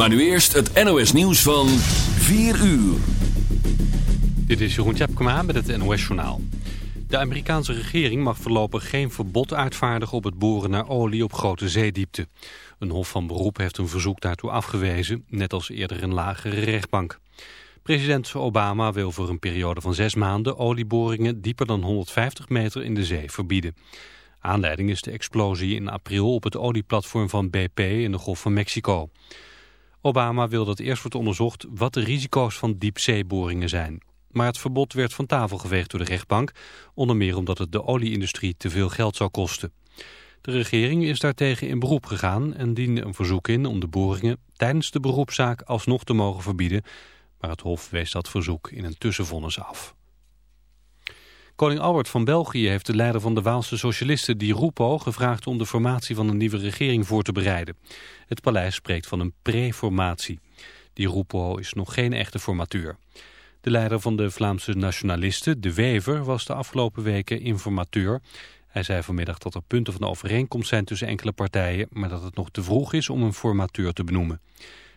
Maar nu eerst het NOS nieuws van 4 uur. Dit is Jeroen Tjepkema met het NOS Journaal. De Amerikaanse regering mag voorlopig geen verbod uitvaardigen op het boren naar olie op grote zeediepte. Een hof van beroep heeft een verzoek daartoe afgewezen, net als eerder een lagere rechtbank. President Obama wil voor een periode van zes maanden olieboringen dieper dan 150 meter in de zee verbieden. Aanleiding is de explosie in april op het olieplatform van BP in de Golf van Mexico. Obama wil dat eerst wordt onderzocht wat de risico's van diepzeeboringen zijn. Maar het verbod werd van tafel geveegd door de rechtbank, onder meer omdat het de olieindustrie te veel geld zou kosten. De regering is daartegen in beroep gegaan en diende een verzoek in om de boringen tijdens de beroepszaak alsnog te mogen verbieden, maar het Hof wees dat verzoek in een tussenvonnis af. Koning Albert van België heeft de leider van de Waalse socialisten Di Rupo gevraagd om de formatie van een nieuwe regering voor te bereiden. Het paleis spreekt van een pre-formatie. Di Rupo is nog geen echte formateur. De leider van de Vlaamse nationalisten, De Wever, was de afgelopen weken informateur. Hij zei vanmiddag dat er punten van overeenkomst zijn tussen enkele partijen, maar dat het nog te vroeg is om een formateur te benoemen.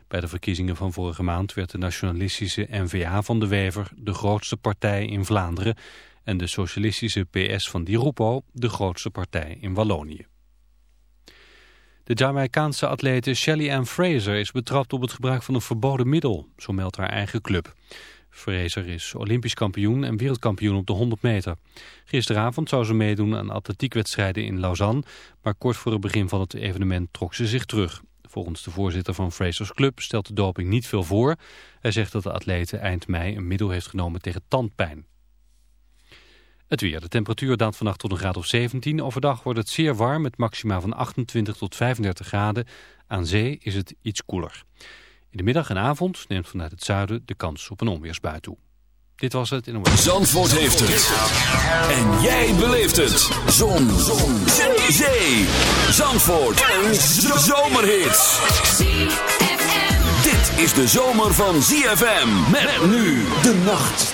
Bij de verkiezingen van vorige maand werd de nationalistische N-VA van De Wever de grootste partij in Vlaanderen en de socialistische PS van Di Rupo de grootste partij in Wallonië. De Jamaicaanse atlete Shelly Ann Fraser is betrapt op het gebruik van een verboden middel, zo meldt haar eigen club. Fraser is olympisch kampioen en wereldkampioen op de 100 meter. Gisteravond zou ze meedoen aan atletiekwedstrijden in Lausanne, maar kort voor het begin van het evenement trok ze zich terug. Volgens de voorzitter van Frasers Club stelt de doping niet veel voor. Hij zegt dat de atlete eind mei een middel heeft genomen tegen tandpijn. Het weer. De temperatuur daalt vannacht tot een graad of 17. Overdag wordt het zeer warm met maxima van 28 tot 35 graden. Aan zee is het iets koeler. In de middag en avond neemt vanuit het zuiden de kans op een onweersbui toe. Dit was het in een... Zandvoort heeft het. En jij beleeft het. Zon. Zon. Zee. Zandvoort. Een zomerhit. Dit is de zomer van ZFM. Met nu de nacht.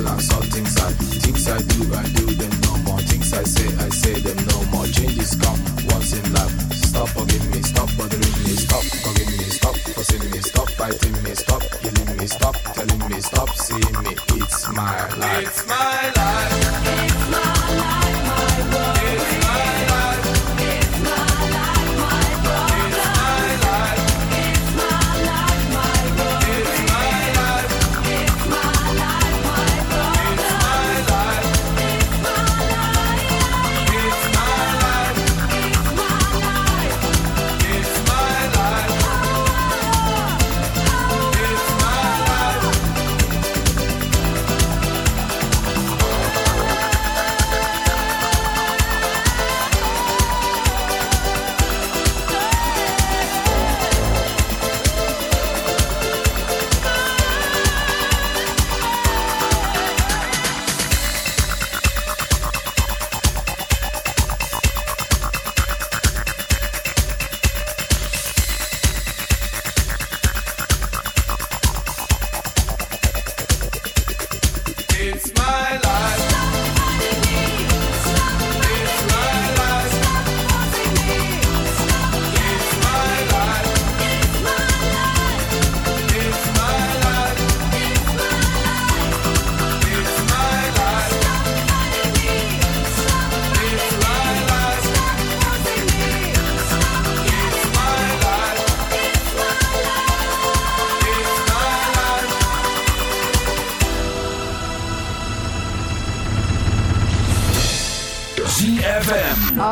Relax.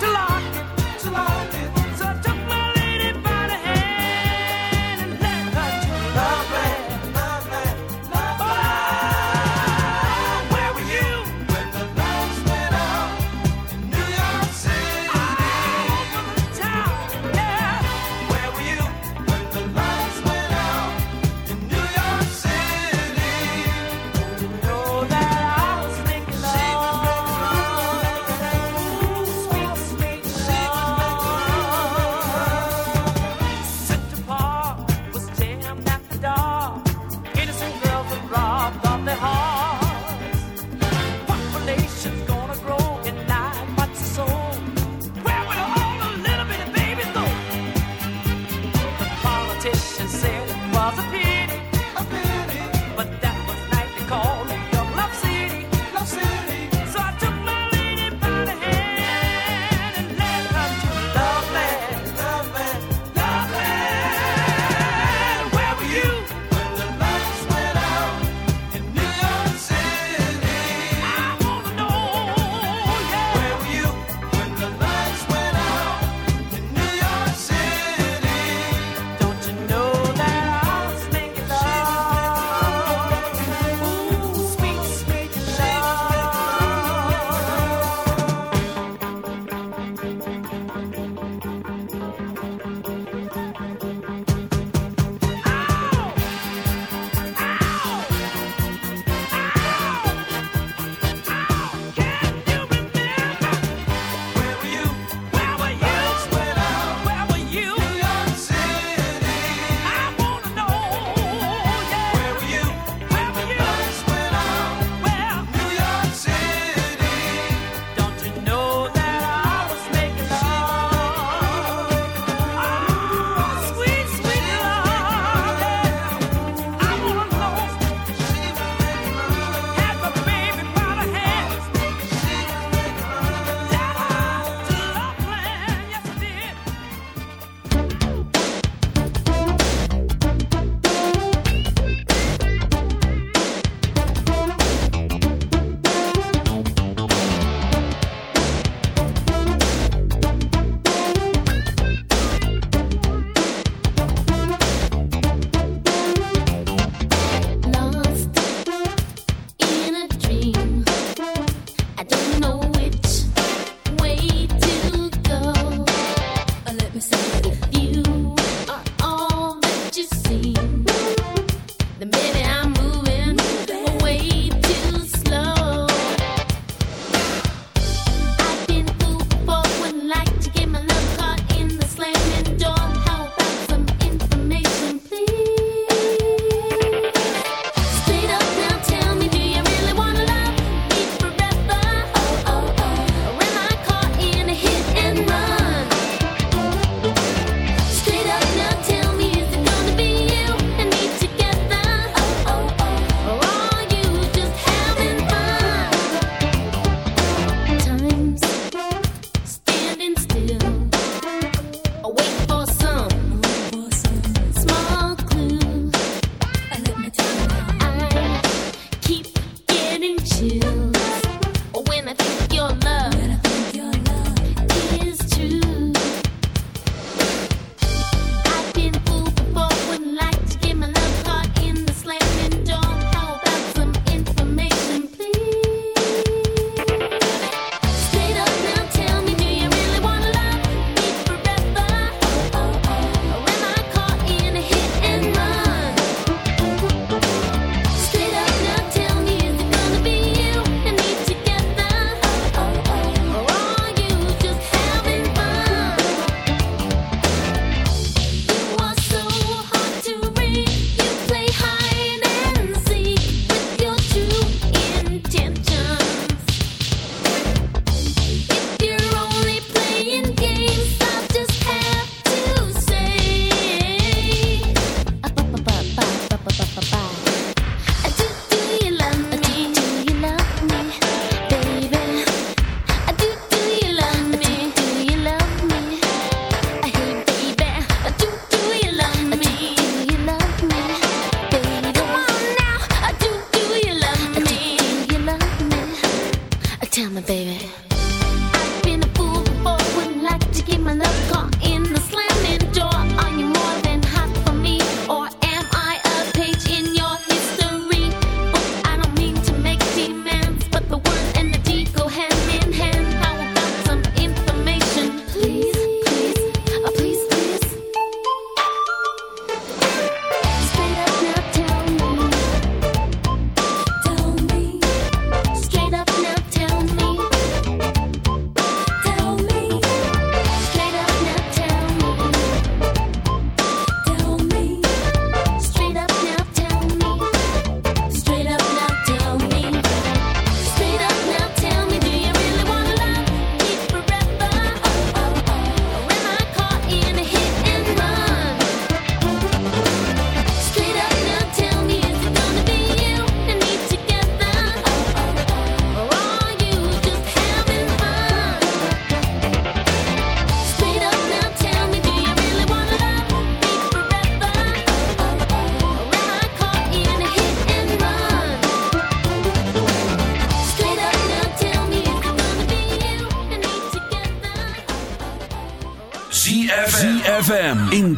to lock.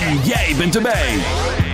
En jij bent erbij.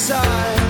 side.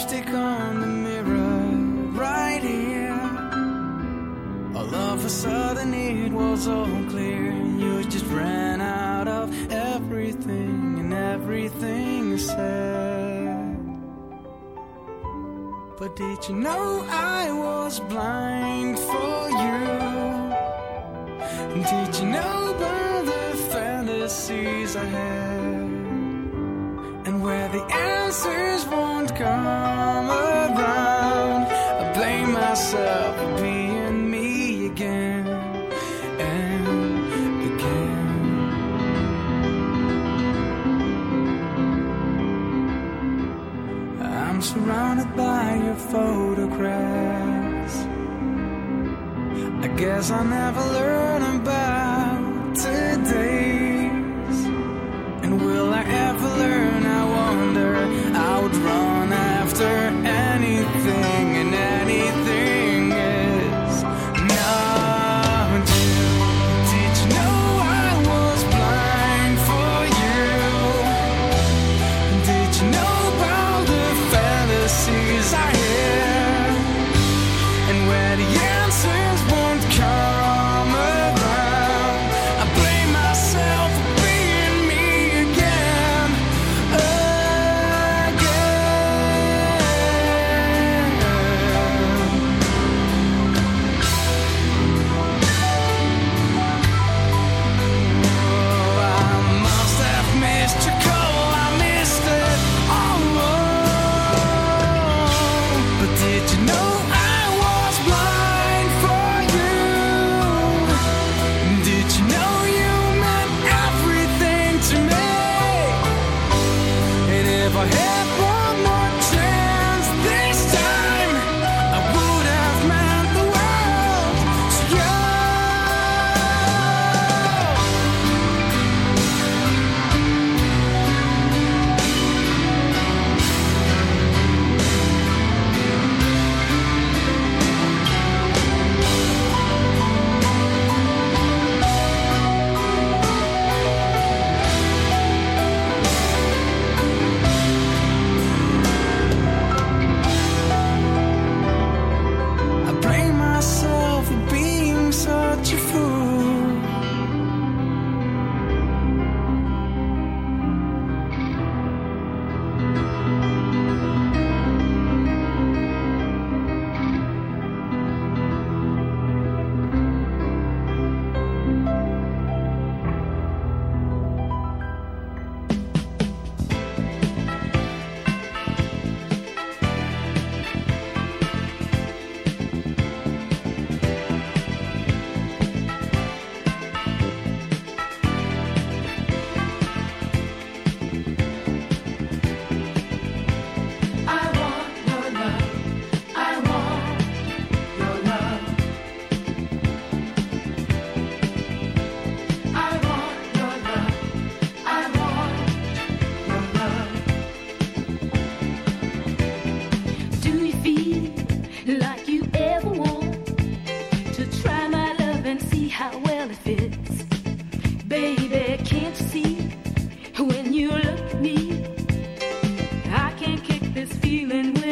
Lipstick on the mirror right here. All of a sudden it was all clear. You just ran out of everything and everything you said. But did you know I was blind for you? Did you know about the fantasies I had? And where the answers won't come around, I blame myself for being me again and again. I'm surrounded by your photographs. I guess I'll never learn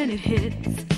when it hits.